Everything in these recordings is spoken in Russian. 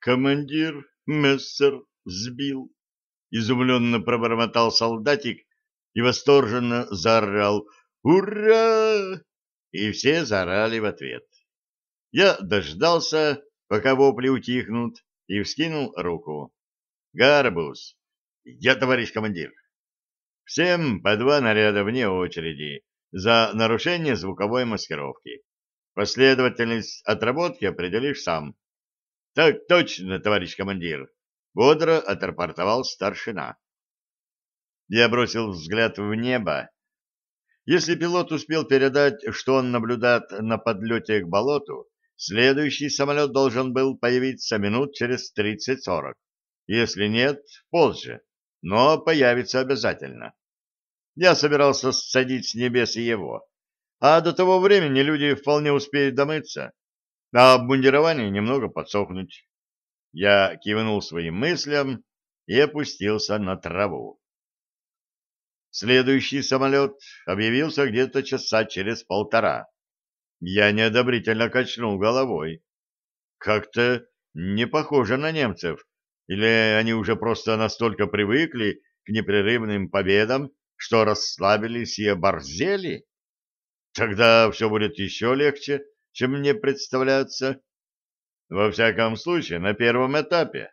Командир мессер сбил. Изумленно пробормотал солдатик и восторженно заорал «Ура!» И все заорали в ответ. Я дождался, пока вопли утихнут, и вскинул руку. «Гарбуз! Я, товарищ командир!» Всем по два наряда вне очереди за нарушение звуковой маскировки. Последовательность отработки определишь сам. — Так точно, товарищ командир! — бодро отрапортовал старшина. Я бросил взгляд в небо. Если пилот успел передать, что он наблюдает на подлете к болоту, следующий самолет должен был появиться минут через 30-40. Если нет, позже, но появится обязательно. Я собирался садить с небес и его, а до того времени люди вполне успеют домыться, а обмундирование немного подсохнуть. Я кивнул своим мыслям и опустился на траву. Следующий самолет объявился где-то часа через полтора. Я неодобрительно качнул головой. Как-то не похоже на немцев, или они уже просто настолько привыкли к непрерывным победам, что расслабились и оборзели? Тогда все будет еще легче, чем мне представляется. Во всяком случае, на первом этапе.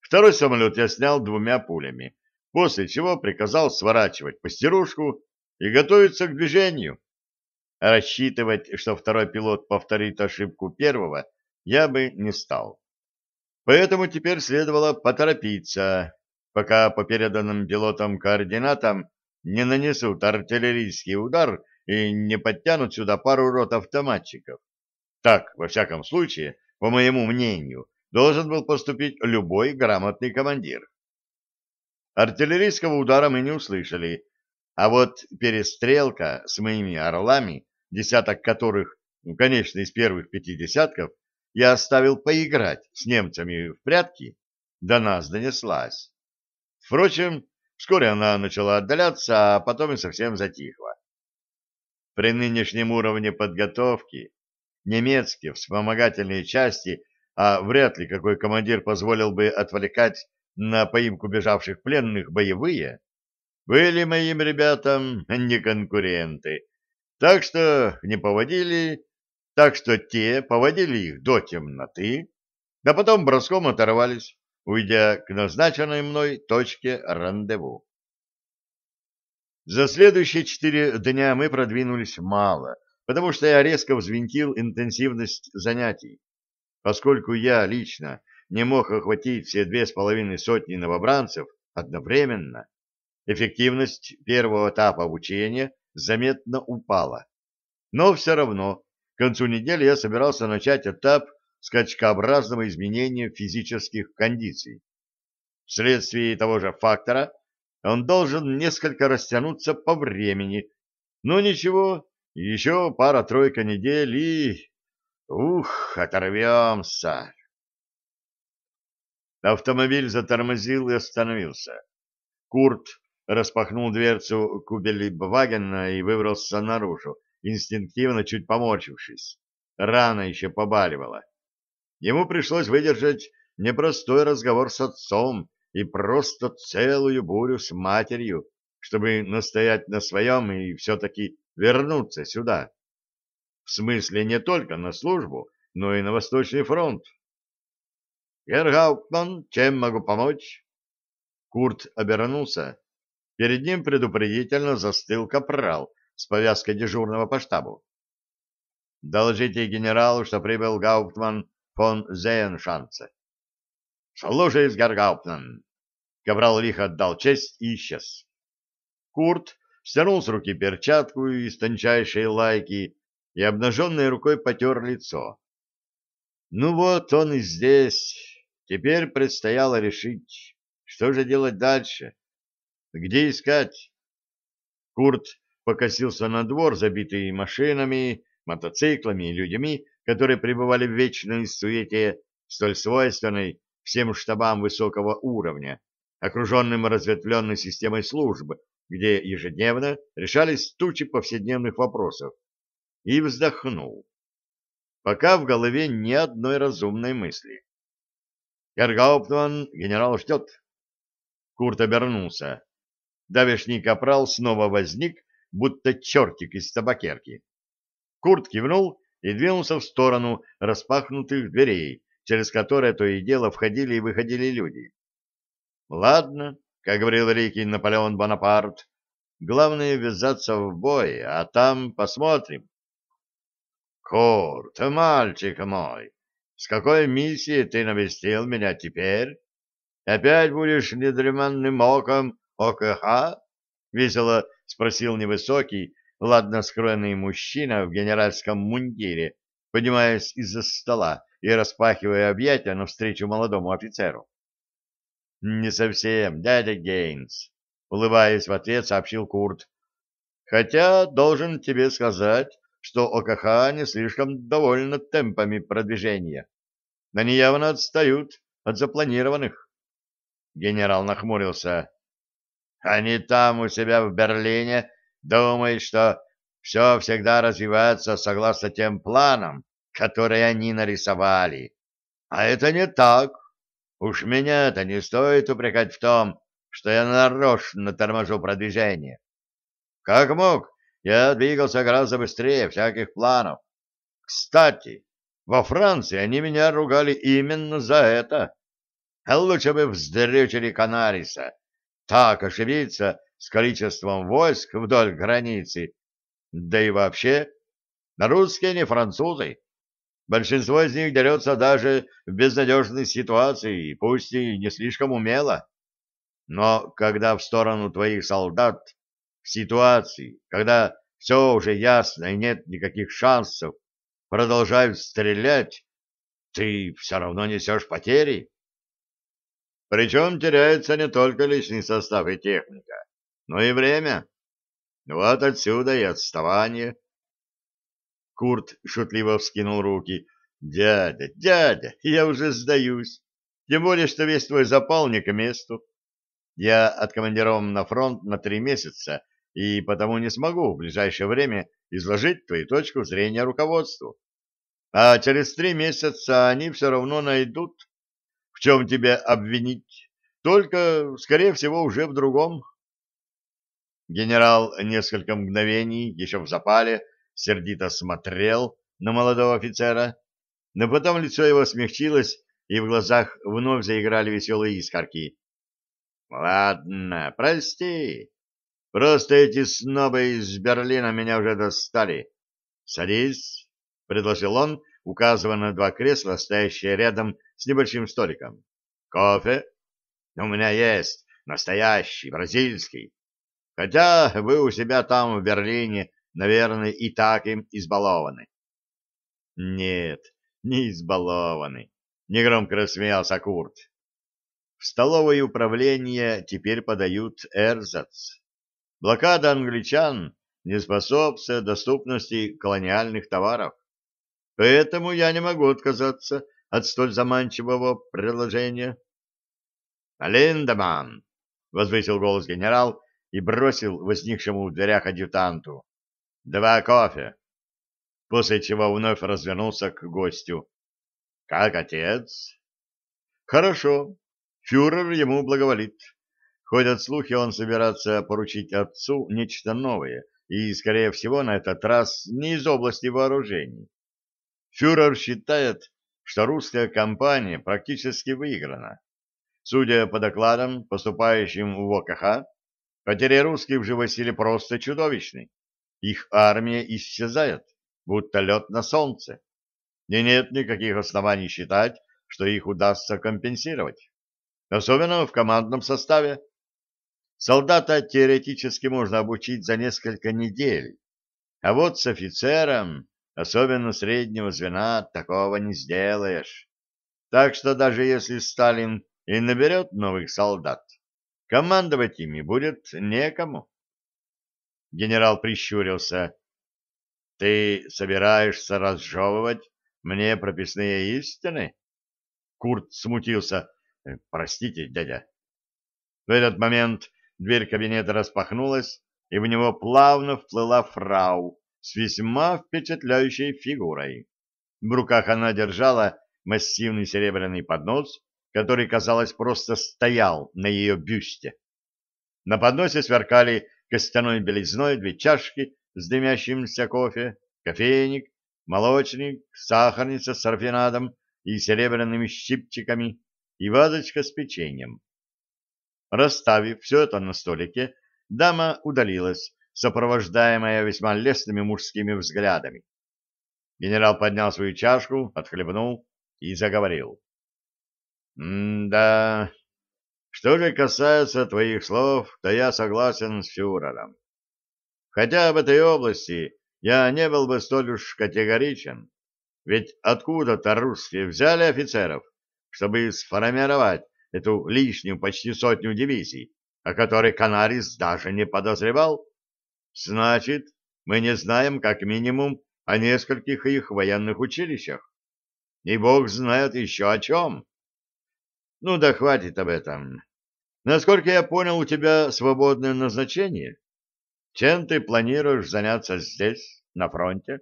Второй самолет я снял двумя пулями, после чего приказал сворачивать постирушку и готовиться к движению. Рассчитывать, что второй пилот повторит ошибку первого, я бы не стал. Поэтому теперь следовало поторопиться, пока по переданным пилотам координатам не нанесут артиллерийский удар и не подтянут сюда пару рот автоматчиков. Так, во всяком случае, по моему мнению, должен был поступить любой грамотный командир. Артиллерийского удара мы не услышали, а вот перестрелка с моими орлами, десяток которых, ну, конечно, из первых пяти десятков, я оставил поиграть с немцами в прятки, до нас донеслась. Впрочем, вскоре она начала отдаляться, а потом и совсем затихла. При нынешнем уровне подготовки немецкие вспомогательные части, а вряд ли какой командир позволил бы отвлекать на поимку бежавших пленных боевые, были моим ребятам не конкуренты. Так что не поводили, так что те поводили их до темноты, а потом броском оторвались, уйдя к назначенной мной точке рандеву. За следующие четыре дня мы продвинулись мало, потому что я резко взвинтил интенсивность занятий. Поскольку я лично не мог охватить все две с половиной сотни новобранцев одновременно, эффективность первого этапа обучения заметно упала. Но все равно к концу недели я собирался начать этап скачкообразного изменения физических кондиций. Вследствие того же фактора он должен несколько растянуться по времени. Но ничего, еще пара-тройка недель и... Ух, оторвемся! Автомобиль затормозил и остановился. Курт распахнул дверцу кубель-вагена и выбрался наружу, инстинктивно чуть поморщившись. Рана еще побаливала. Ему пришлось выдержать непростой разговор с отцом, и просто целую бурю с матерью, чтобы настоять на своем и все-таки вернуться сюда. В смысле не только на службу, но и на Восточный фронт. «Гергауптман, чем могу помочь?» Курт обернулся. Перед ним предупредительно застыл капрал с повязкой дежурного по штабу. «Доложите генералу, что прибыл Гауптман фон Зейншанце». «Слушаюсь, Гергауптман!» Каврал лихо отдал честь и исчез. Курт стянул с руки перчатку из тончайшей лайки и обнаженной рукой потер лицо. Ну вот он и здесь. Теперь предстояло решить, что же делать дальше. Где искать? Курт покосился на двор, забитый машинами, мотоциклами и людьми, которые пребывали в вечной суете, столь свойственной всем штабам высокого уровня, окруженным разветвленной системой служб, где ежедневно решались тучи повседневных вопросов, и вздохнул. Пока в голове ни одной разумной мысли. Гергауптман генерал ждет. Курт обернулся. Давешний капрал снова возник, будто чертик из табакерки. Курт кивнул и двинулся в сторону распахнутых дверей, через которые то и дело входили и выходили люди. Ладно, как говорил Рикий Наполеон Бонапарт, главное ввязаться в бой, а там посмотрим. Курт, мальчик мой, с какой миссией ты навестил меня теперь? Опять будешь недреманным оком ОКХ? Весело спросил невысокий, ладно скроенный мужчина в генеральском мундире, поднимаясь из-за стола и распахивая объятия навстречу молодому офицеру. — Не совсем, дядя Гейнс, — улыбаясь в ответ, сообщил Курт. — Хотя должен тебе сказать, что ОКХ не слишком довольна темпами продвижения. Они явно отстают от запланированных. Генерал нахмурился. Они там у себя в Берлине думают, что все всегда развивается согласно тем планам, которые они нарисовали. А это не так. Уж меня-то не стоит упрекать в том, что я нарочно торможу продвижение. Как мог, я двигался гораздо быстрее всяких планов. Кстати, во Франции они меня ругали именно за это. А лучше бы вздрючили Канариса. Так ошибиться с количеством войск вдоль границы. Да и вообще, русские не французы. Большинство из них дерется даже в безнадежной ситуации, пусть и не слишком умело. Но когда в сторону твоих солдат в ситуации, когда все уже ясно и нет никаких шансов, продолжают стрелять, ты все равно несешь потери. Причем теряется не только личный состав и техника, но и время. Вот отсюда и отставание. Курт шутливо вскинул руки. «Дядя, дядя, я уже сдаюсь. Тем более, что весь твой запал не к месту. Я откомандирован на фронт на три месяца, и потому не смогу в ближайшее время изложить твою точку зрения руководству. А через три месяца они все равно найдут, в чем тебя обвинить, только, скорее всего, уже в другом. Генерал несколько мгновений, еще в запале, сердито смотрел на молодого офицера, но потом лицо его смягчилось, и в глазах вновь заиграли веселые искорки. — Ладно, прости. Просто эти снобы из Берлина меня уже достали. Садись, — предложил он, указывая на два кресла, стоящие рядом с небольшим столиком. — Кофе? — У меня есть настоящий, бразильский. Хотя вы у себя там в Берлине наверное, и так им избалованы. Нет, не избалованы, негромко рассмеялся Курт. В столовое управление теперь подают эрзац. Блокада англичан не способствует доступности колониальных товаров. Поэтому я не могу отказаться от столь заманчивого предложения. «Линдеман!» — возвысил голос генерал и бросил возникшему в дверях адъютанту. Два кофе. После чего вновь развернулся к гостю. Как отец? Хорошо. Фюрер ему благоволит. Ходят слухи, он собирается поручить отцу нечто новое, и, скорее всего, на этот раз не из области вооружений. Фюрер считает, что русская кампания практически выиграна. Судя по докладам, поступающим в ОКХ, потери русских в живой силе просто чудовищны. Их армия исчезает, будто лед на солнце. И нет никаких оснований считать, что их удастся компенсировать. Особенно в командном составе. Солдата теоретически можно обучить за несколько недель, а вот с офицером, особенно среднего звена, такого не сделаешь. Так что даже если Сталин и наберет новых солдат, командовать ими будет некому. Генерал прищурился. — Ты собираешься разжевывать мне прописные истины? Курт смутился. «Э, — Простите, дядя. В этот момент дверь кабинета распахнулась, и в него плавно вплыла фрау с весьма впечатляющей фигурой. В руках она держала массивный серебряный поднос, который, казалось, просто стоял на ее бюсте. На подносе сверкали костяной белизной две чашки с дымящимся кофе, кофейник, молочник, сахарница с рафинадом и серебряными щипчиками и вазочка с печеньем. Расставив все это на столике, дама удалилась, сопровождаемая весьма лестными мужскими взглядами. Генерал поднял свою чашку, отхлебнул и заговорил. «М-да, что же касается твоих слов, то я согласен с фюрером. Хотя в этой области я не был бы столь уж категоричен, ведь откуда-то русские взяли офицеров, чтобы сформировать эту лишнюю почти сотню дивизий, о которой Канарис даже не подозревал. Значит, мы не знаем как минимум о нескольких их военных училищах. И бог знает еще о чем. Ну да хватит об этом. Насколько я понял, у тебя свободное назначение? Чем ты планируешь заняться здесь, на фронте?